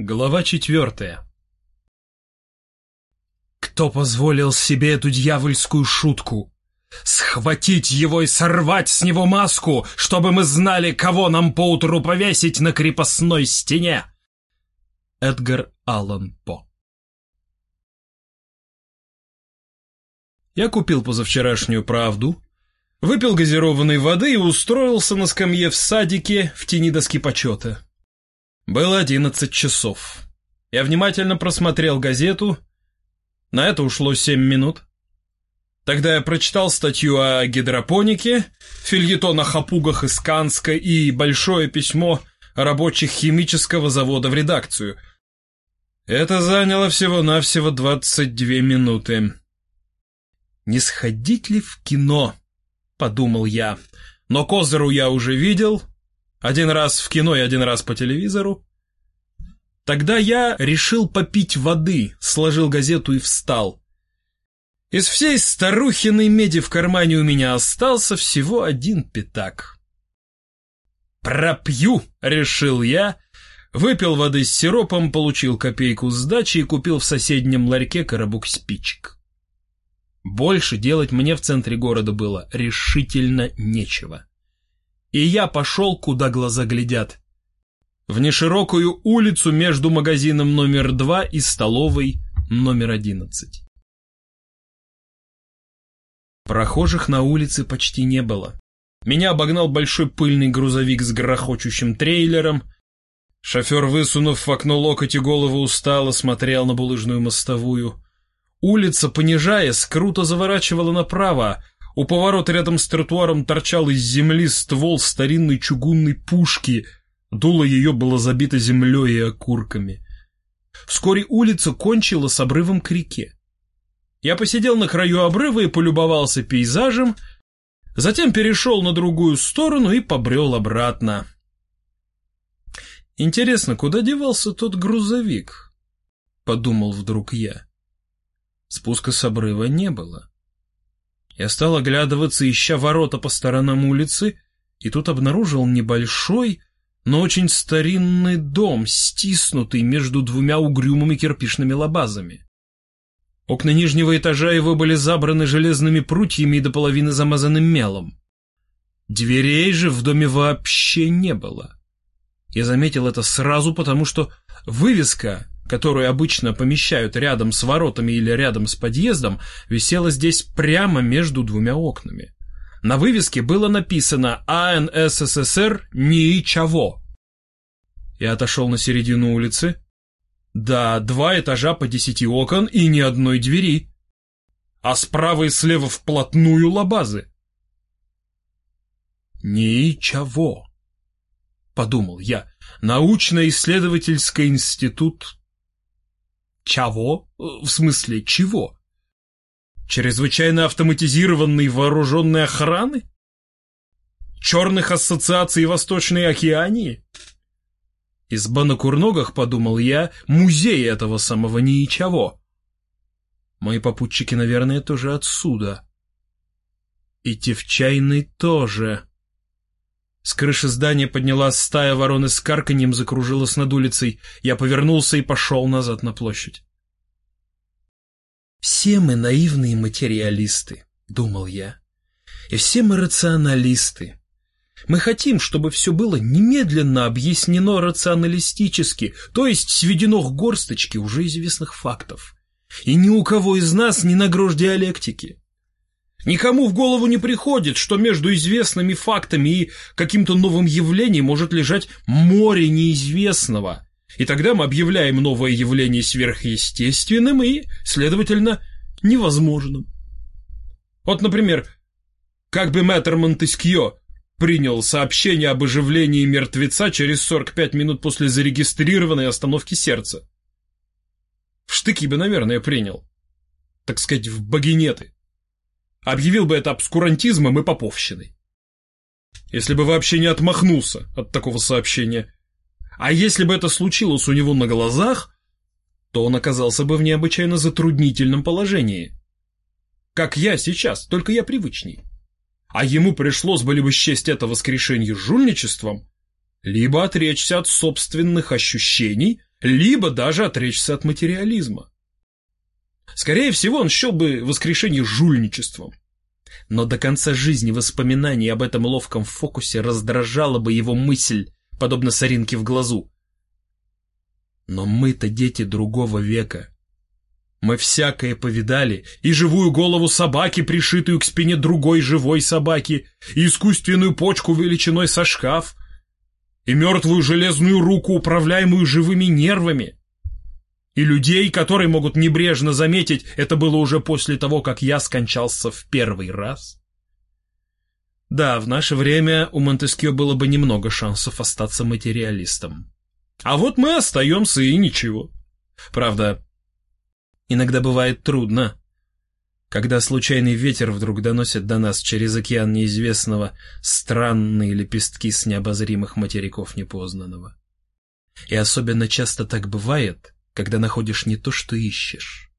Глава четвертая Кто позволил себе эту дьявольскую шутку? Схватить его и сорвать с него маску, чтобы мы знали, кого нам поутру повесить на крепостной стене. Эдгар Аллан По Я купил позавчерашнюю правду, выпил газированной воды и устроился на скамье в садике в тени доски почета. Было одиннадцать часов. Я внимательно просмотрел газету. На это ушло семь минут. Тогда я прочитал статью о гидропонике, фильетон о хапугах из Канска и большое письмо рабочих химического завода в редакцию. Это заняло всего-навсего 22 минуты. «Не сходить ли в кино?» — подумал я. Но Козыру я уже видел. Один раз в кино и один раз по телевизору. Тогда я решил попить воды, сложил газету и встал. Из всей старухиной меди в кармане у меня остался всего один пятак. «Пропью!» — решил я. Выпил воды с сиропом, получил копейку сдачи и купил в соседнем ларьке коробок спичек. Больше делать мне в центре города было решительно нечего. И я пошел, куда глаза глядят. В неширокую улицу между магазином номер два и столовой номер одиннадцать. Прохожих на улице почти не было. Меня обогнал большой пыльный грузовик с грохочущим трейлером. Шофер, высунув в окно локоть и голову устало, смотрел на булыжную мостовую. Улица, понижаясь, круто заворачивала направо. У поворота рядом с тротуаром торчал из земли ствол старинной чугунной пушки. Дуло ее было забито землей и окурками. Вскоре улица кончила с обрывом к реке. Я посидел на краю обрыва и полюбовался пейзажем, затем перешел на другую сторону и побрел обратно. Интересно, куда девался тот грузовик? Подумал вдруг я. Спуска с обрыва не было. Я стал оглядываться, ища ворота по сторонам улицы, и тут обнаружил небольшой, но очень старинный дом, стиснутый между двумя угрюмыми кирпичными лабазами. Окна нижнего этажа его были забраны железными прутьями и до половины замазанным мелом. Дверей же в доме вообще не было. Я заметил это сразу, потому что вывеска, которую обычно помещают рядом с воротами или рядом с подъездом, висела здесь прямо между двумя окнами. На вывеске было написано «АНССР ничего». Я отошел на середину улицы, да, два этажа по десяти окон и ни одной двери. А справа и слева вплотную лабазы. Ничего, подумал я. Научно-исследовательский институт... Чего? В смысле, чего? Чрезвычайно автоматизированной вооруженной охраны? Черных ассоциаций Восточной Океании? Изба на Курногах, подумал я, музей этого самого ничего. Мои попутчики, наверное, тоже отсюда. И Тевчайный тоже. С крыши здания поднялась стая ворон и с карканьем закружилась над улицей. Я повернулся и пошел назад на площадь. «Все мы наивные материалисты», — думал я. «И все мы рационалисты. Мы хотим, чтобы все было немедленно объяснено рационалистически, то есть сведено к горсточке уже известных фактов. И ни у кого из нас не на грош диалектики. Никому в голову не приходит, что между известными фактами и каким-то новым явлением может лежать море неизвестного. И тогда мы объявляем новое явление сверхъестественным и, следовательно, невозможным. Вот, например, как бы мэтр Монтескье принял сообщение об оживлении мертвеца через 45 минут после зарегистрированной остановки сердца. В штыки бы, наверное, принял. Так сказать, в богинеты. Объявил бы это обскурантизмом и поповщиной. Если бы вообще не отмахнулся от такого сообщения. А если бы это случилось у него на глазах, то он оказался бы в необычайно затруднительном положении. Как я сейчас, только я привычней а ему пришлось бы либо счесть это воскрешение жульничеством, либо отречься от собственных ощущений, либо даже отречься от материализма. Скорее всего, он счел бы воскрешение жульничеством. Но до конца жизни воспоминание об этом ловком фокусе раздражало бы его мысль, подобно соринке в глазу. Но мы-то дети другого века. Мы всякое повидали, и живую голову собаки, пришитую к спине другой живой собаки, и искусственную почку величиной со шкаф, и мертвую железную руку, управляемую живыми нервами. И людей, которые могут небрежно заметить, это было уже после того, как я скончался в первый раз. Да, в наше время у Монтескио было бы немного шансов остаться материалистом. А вот мы остаемся и ничего. Правда, иногда бывает трудно, когда случайный ветер вдруг доносит до нас через океан неизвестного странные лепестки с необозримых материков непознанного. И особенно часто так бывает, когда находишь не то, что ищешь.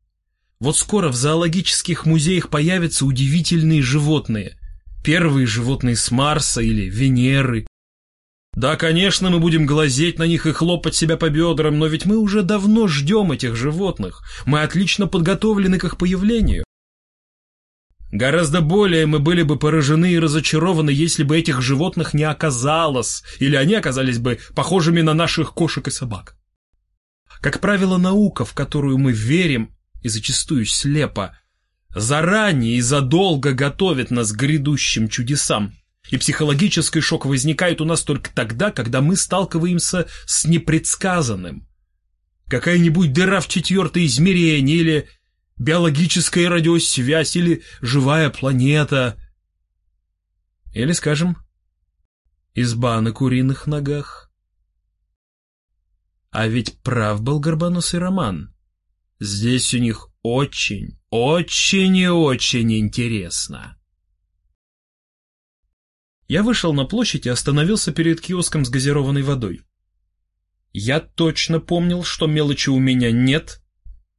Вот скоро в зоологических музеях появятся удивительные животные. Первые животные с Марса или Венеры, да, конечно, мы будем глазеть на них и хлопать себя по бедрам, но ведь мы уже давно ждем этих животных. Мы отлично подготовлены к их появлению. Гораздо более мы были бы поражены и разочарованы, если бы этих животных не оказалось, или они оказались бы похожими на наших кошек и собак. Как правило, наука, в которую мы верим, и зачастую слепо, заранее и задолго готовит нас к грядущим чудесам. И психологический шок возникает у нас только тогда, когда мы сталкиваемся с непредсказанным. Какая-нибудь дыра в четвертое измерение, или биологическая радиосвязь, или живая планета. Или, скажем, изба на куриных ногах. А ведь прав был горбоносый Роман. Здесь у них очень, очень и очень интересно. Я вышел на площадь и остановился перед киоском с газированной водой. Я точно помнил, что мелочи у меня нет,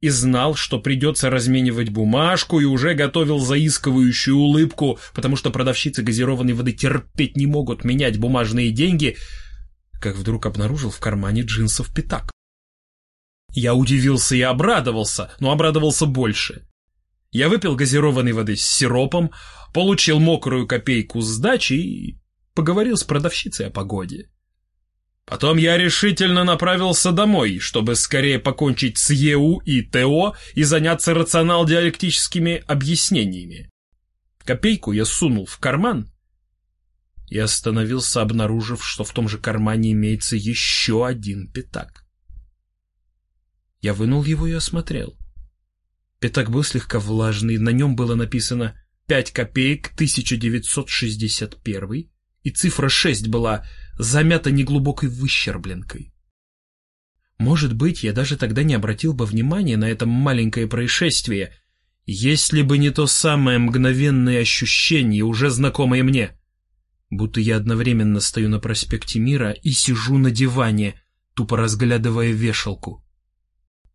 и знал, что придется разменивать бумажку, и уже готовил заискивающую улыбку, потому что продавщицы газированной воды терпеть не могут менять бумажные деньги, как вдруг обнаружил в кармане джинсов пятак. Я удивился и обрадовался, но обрадовался больше. Я выпил газированной воды с сиропом, получил мокрую копейку сдачи и поговорил с продавщицей о погоде. Потом я решительно направился домой, чтобы скорее покончить с ЕУ и ТО и заняться рационал-диалектическими объяснениями. Копейку я сунул в карман и остановился, обнаружив, что в том же кармане имеется еще один пятак. Я вынул его и осмотрел. Пятак был слегка влажный, на нем было написано 5 копеек 1961, и цифра 6 была замята неглубокой выщербленкой. Может быть, я даже тогда не обратил бы внимания на это маленькое происшествие, если бы не то самое мгновенное ощущение, уже знакомое мне, будто я одновременно стою на проспекте Мира и сижу на диване, тупо разглядывая вешалку.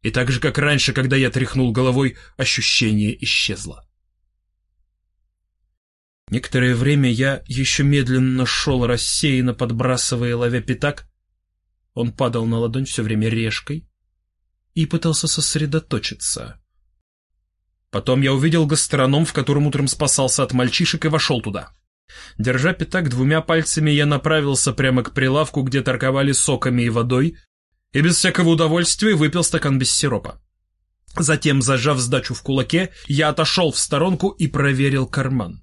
И так же, как раньше, когда я тряхнул головой, ощущение исчезло. Некоторое время я еще медленно шел, рассеянно подбрасывая ловя пятак. Он падал на ладонь все время решкой и пытался сосредоточиться. Потом я увидел гастроном, в котором утром спасался от мальчишек, и вошел туда. Держа пятак двумя пальцами, я направился прямо к прилавку, где торговали соками и водой, и без всякого удовольствия выпил стакан без сиропа. Затем, зажав сдачу в кулаке, я отошел в сторонку и проверил карман.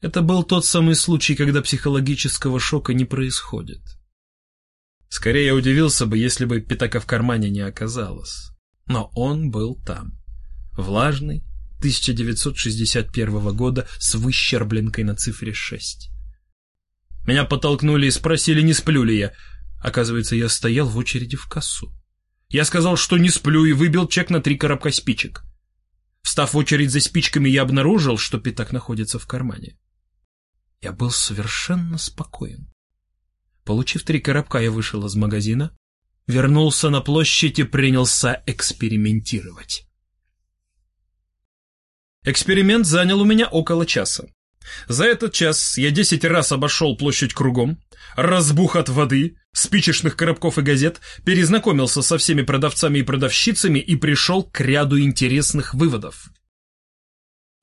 Это был тот самый случай, когда психологического шока не происходит. Скорее я удивился бы, если бы пятака в кармане не оказалось. Но он был там. Влажный, 1961 года, с выщербленкой на цифре 6. Меня подтолкнули и спросили, не сплю ли я. Оказывается, я стоял в очереди в кассу. Я сказал, что не сплю, и выбил чек на три коробка спичек. Встав в очередь за спичками, я обнаружил, что пятак находится в кармане. Я был совершенно спокоен. Получив три коробка, я вышел из магазина, вернулся на площадь и принялся экспериментировать. Эксперимент занял у меня около часа. За этот час я десять раз обошел площадь кругом, разбух от воды, спичечных коробков и газет, перезнакомился со всеми продавцами и продавщицами и пришел к ряду интересных выводов.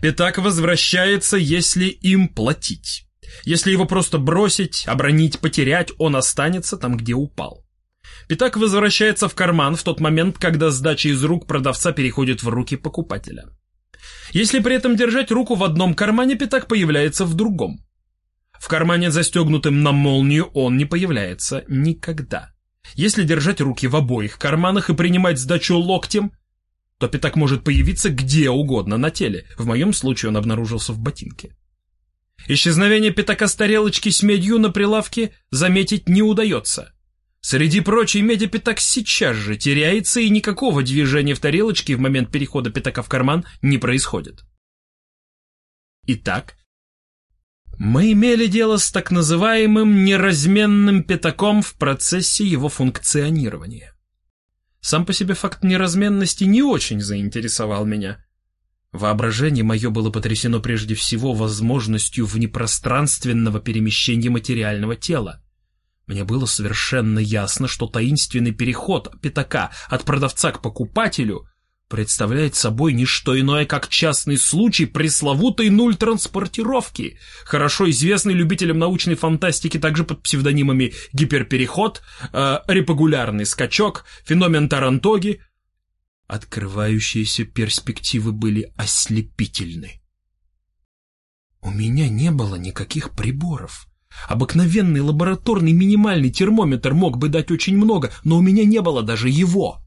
Пятак возвращается, если им платить. Если его просто бросить, обронить, потерять, он останется там, где упал. Пятак возвращается в карман в тот момент, когда сдача из рук продавца переходит в руки покупателя. Если при этом держать руку в одном кармане, пятак появляется в другом. В кармане, застегнутым на молнию, он не появляется никогда. Если держать руки в обоих карманах и принимать сдачу локтем, то пятак может появиться где угодно на теле. В моем случае он обнаружился в ботинке. Исчезновение пятака с тарелочки с медью на прилавке заметить не удается. Среди прочей меди пятак сейчас же теряется, и никакого движения в тарелочке в момент перехода пятака в карман не происходит. Итак, мы имели дело с так называемым неразменным пятаком в процессе его функционирования. Сам по себе факт неразменности не очень заинтересовал меня. Воображение мое было потрясено прежде всего возможностью внепространственного перемещения материального тела. Мне было совершенно ясно, что таинственный переход пятака от продавца к покупателю представляет собой не что иное, как частный случай пресловутой нуль транспортировки, хорошо известный любителям научной фантастики также под псевдонимами гиперпереход, э, репогулярный скачок, феномен Тарантоги. Открывающиеся перспективы были ослепительны. У меня не было никаких приборов. Обыкновенный лабораторный минимальный термометр мог бы дать очень много, но у меня не было даже его.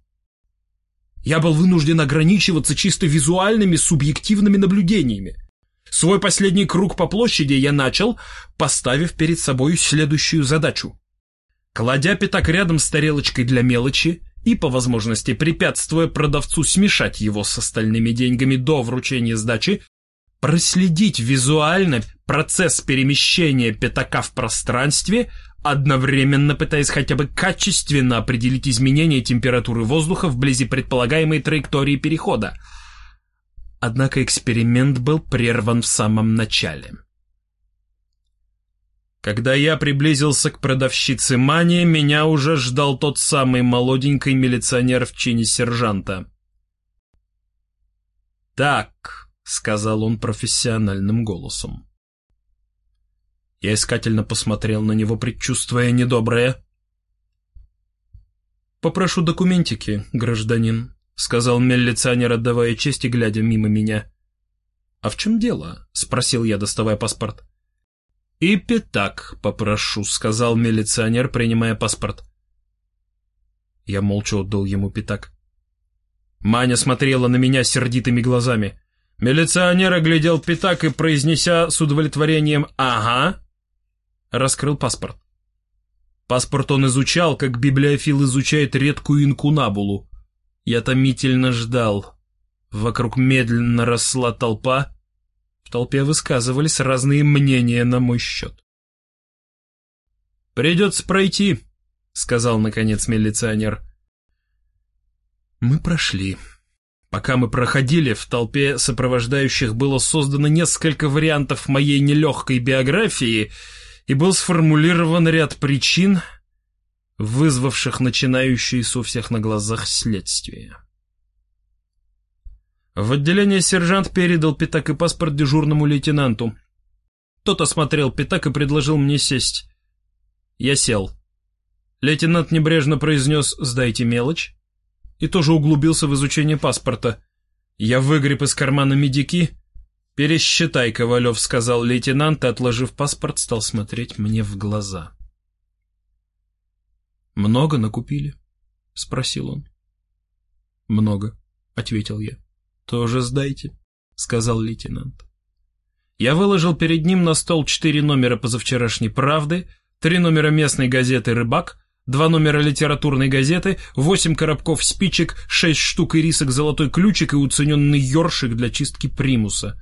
Я был вынужден ограничиваться чисто визуальными субъективными наблюдениями. Свой последний круг по площади я начал, поставив перед собой следующую задачу. Кладя пятак рядом с тарелочкой для мелочи и, по возможности, препятствуя продавцу смешать его с остальными деньгами до вручения сдачи, проследить визуально процесс перемещения пятака в пространстве, одновременно пытаясь хотя бы качественно определить изменение температуры воздуха вблизи предполагаемой траектории перехода. Однако эксперимент был прерван в самом начале. Когда я приблизился к продавщице Мани, меня уже ждал тот самый молоденький милиционер в чине сержанта. «Так», — сказал он профессиональным голосом. Я искательно посмотрел на него, предчувствуя недоброе. «Попрошу документики, гражданин», — сказал милиционер, отдавая честь и глядя мимо меня. «А в чем дело?» — спросил я, доставая паспорт. «И пятак попрошу», — сказал милиционер, принимая паспорт. Я молча отдал ему пятак. Маня смотрела на меня сердитыми глазами. Милиционер оглядел пятак и, произнеся с удовлетворением «Ага», раскрыл паспорт. Паспорт он изучал, как библиофил изучает редкую инкунабулу. Я томительно ждал. Вокруг медленно росла толпа. В толпе высказывались разные мнения на мой счет. «Придется пройти», — сказал, наконец, милиционер. Мы прошли. Пока мы проходили, в толпе сопровождающих было создано несколько вариантов моей нелегкой биографии — и был сформулирован ряд причин, вызвавших начинающиеся у всех на глазах следствие. В отделение сержант передал пятак и паспорт дежурному лейтенанту. Тот осмотрел пятак и предложил мне сесть. Я сел. Лейтенант небрежно произнес «сдайте мелочь» и тоже углубился в изучение паспорта. Я выгреб из кармана медики «Пересчитай, Ковалев», — сказал лейтенант и, отложив паспорт, стал смотреть мне в глаза. «Много накупили?» — спросил он. «Много», — ответил я. «Тоже сдайте», — сказал лейтенант. Я выложил перед ним на стол четыре номера позавчерашней «Правды», три номера местной газеты «Рыбак», два номера литературной газеты, восемь коробков спичек, шесть штук ирисок «Золотой ключик» и уцененный ёршик для чистки примуса —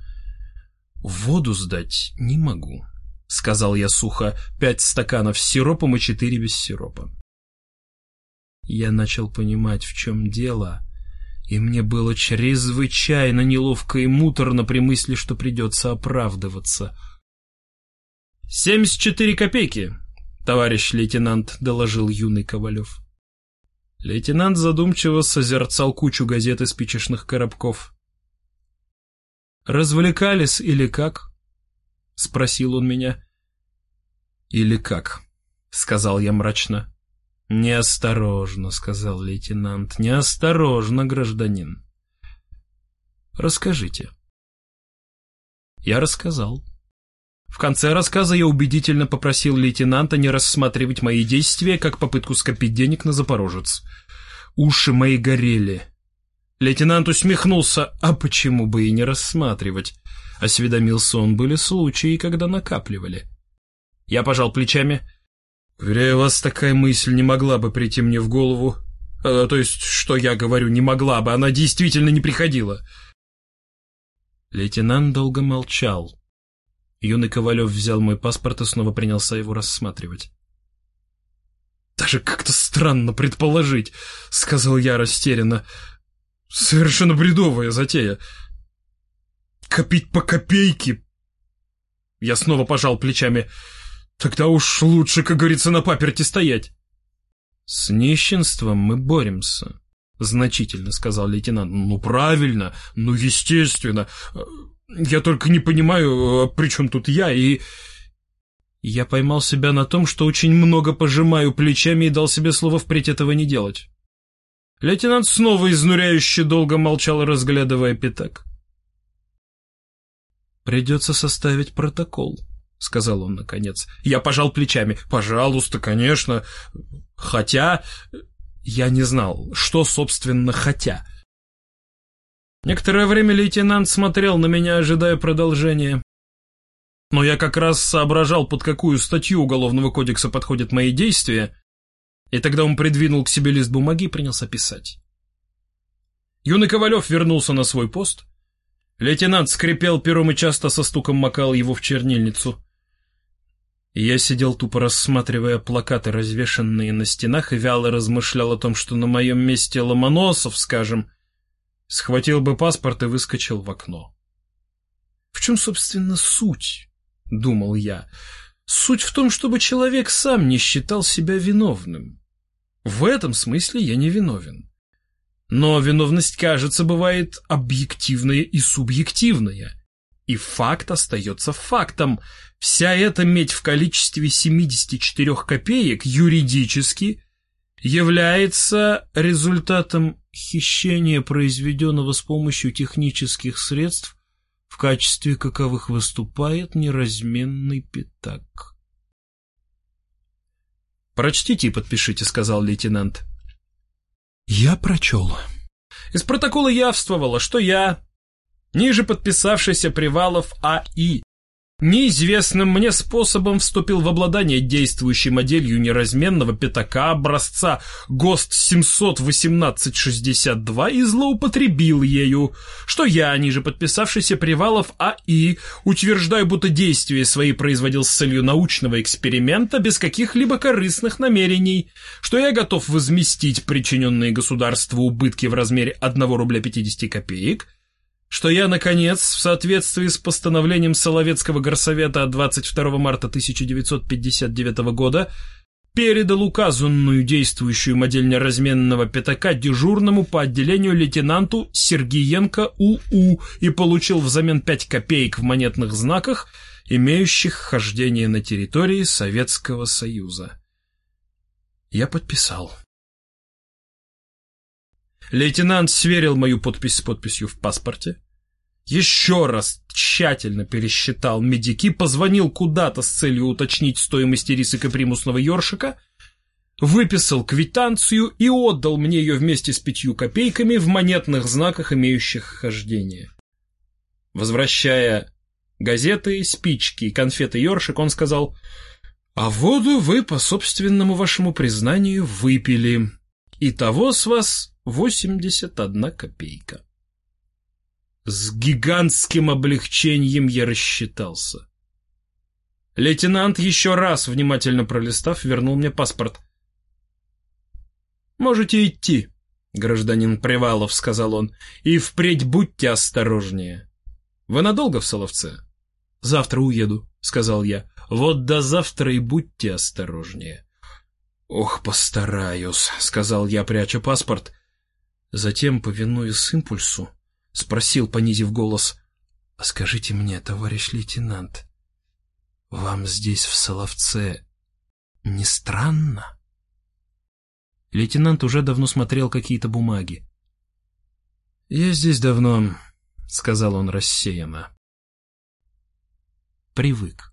«Воду сдать не могу», — сказал я сухо, пять стаканов с сиропом и четыре без сиропа. Я начал понимать, в чем дело, и мне было чрезвычайно неловко и муторно при мысли, что придется оправдываться. «Семьдесят четыре копейки», товарищ лейтенант», — доложил юный Ковалев. Лейтенант задумчиво созерцал кучу газет и спичечных коробков. «Развлекались или как?» — спросил он меня. «Или как?» — сказал я мрачно. «Неосторожно», — сказал лейтенант, — «неосторожно, гражданин». «Расскажите». Я рассказал. В конце рассказа я убедительно попросил лейтенанта не рассматривать мои действия как попытку скопить денег на Запорожец. Уши мои горели. Лейтенант усмехнулся, а почему бы и не рассматривать? Осведомился он, были случаи, когда накапливали. Я пожал плечами. Уверяю вас, такая мысль не могла бы прийти мне в голову. А, то есть, что я говорю, не могла бы, она действительно не приходила. Лейтенант долго молчал. Юный Ковалев взял мой паспорт и снова принялся его рассматривать. «Даже как-то странно предположить», — сказал я растерянно. Совершенно бредовая затея. Копить по копейке. Я снова пожал плечами. Тогда уж лучше, как говорится, на паперте стоять. С нищенством мы боремся, значительно сказал лейтенант. Ну, правильно, ну, естественно. Я только не понимаю, при чем тут я и... Я поймал себя на том, что очень много пожимаю плечами и дал себе слово впредь этого не делать. Лейтенант снова изнуряюще долго молчал, разглядывая пятак. «Придется составить протокол», — сказал он наконец. Я пожал плечами. «Пожалуйста, конечно. Хотя...» Я не знал, что, собственно, «хотя». Некоторое время лейтенант смотрел на меня, ожидая продолжения. Но я как раз соображал, под какую статью Уголовного кодекса подходят мои действия, и тогда он придвинул к себе лист бумаги и принялся писать. Юный Ковалев вернулся на свой пост. Лейтенант скрипел пером и часто со стуком макал его в чернильницу. Я сидел тупо рассматривая плакаты, развешанные на стенах, и вяло размышлял о том, что на моем месте Ломоносов, скажем, схватил бы паспорт и выскочил в окно. В чем, собственно, суть? — думал я. Суть в том, чтобы человек сам не считал себя виновным. В этом смысле я не виновен. Но виновность, кажется, бывает объективная и субъективная. И факт остается фактом. Вся эта медь в количестве 74 копеек юридически является результатом хищения, произведенного с помощью технических средств, в качестве каковых выступает неразменный пятак. «Прочтите и подпишите», — сказал лейтенант. Я прочел. Из протокола явствовало, что я, ниже подписавшийся Привалов А.И., неизвестным мне способом вступил в обладание действующей моделью неразменного пятака образца ГОСТ 71862 и злоупотребил ею, что я, ниже подписавшийся Привалов А.И., утверждаю, будто действия свои производил с целью научного эксперимента без каких-либо корыстных намерений, что я готов возместить причиненные государству убытки в размере 1 рубля 50 копеек, что я, наконец, в соответствии с постановлением Соловецкого горсовета от 22 марта 1959 года, передал указанную действующую модель неразменного пятака дежурному по отделению лейтенанту Сергиенко УУ и получил взамен 5 копеек в монетных знаках, имеющих хождение на территории Советского Союза. Я подписал. Лейтенант сверил мою подпись с подписью в паспорте. Еще раз тщательно пересчитал медики, позвонил куда-то с целью уточнить стоимость риса капримусного ёршика, выписал квитанцию и отдал мне ее вместе с пятью копейками в монетных знаках, имеющих хождение. Возвращая газеты, спички и конфеты ёршик, он сказал, «А воду вы, по собственному вашему признанию, выпили. И того с вас 81 копейка. С гигантским облегчением я рассчитался. Лейтенант, еще раз внимательно пролистав, вернул мне паспорт. «Можете идти», — гражданин Привалов, — сказал он, — «и впредь будьте осторожнее. Вы надолго в Соловце?» «Завтра уеду», — сказал я. Вот до завтра и будьте осторожнее. «Ох, постараюсь», — сказал я, пряча паспорт. Затем, повинуясь импульсу, спросил, понизив голос, «А скажите мне, товарищ лейтенант, вам здесь, в Соловце, не странно?» Лейтенант уже давно смотрел какие-то бумаги. «Я здесь давно», — сказал он рассеянно. «Привык».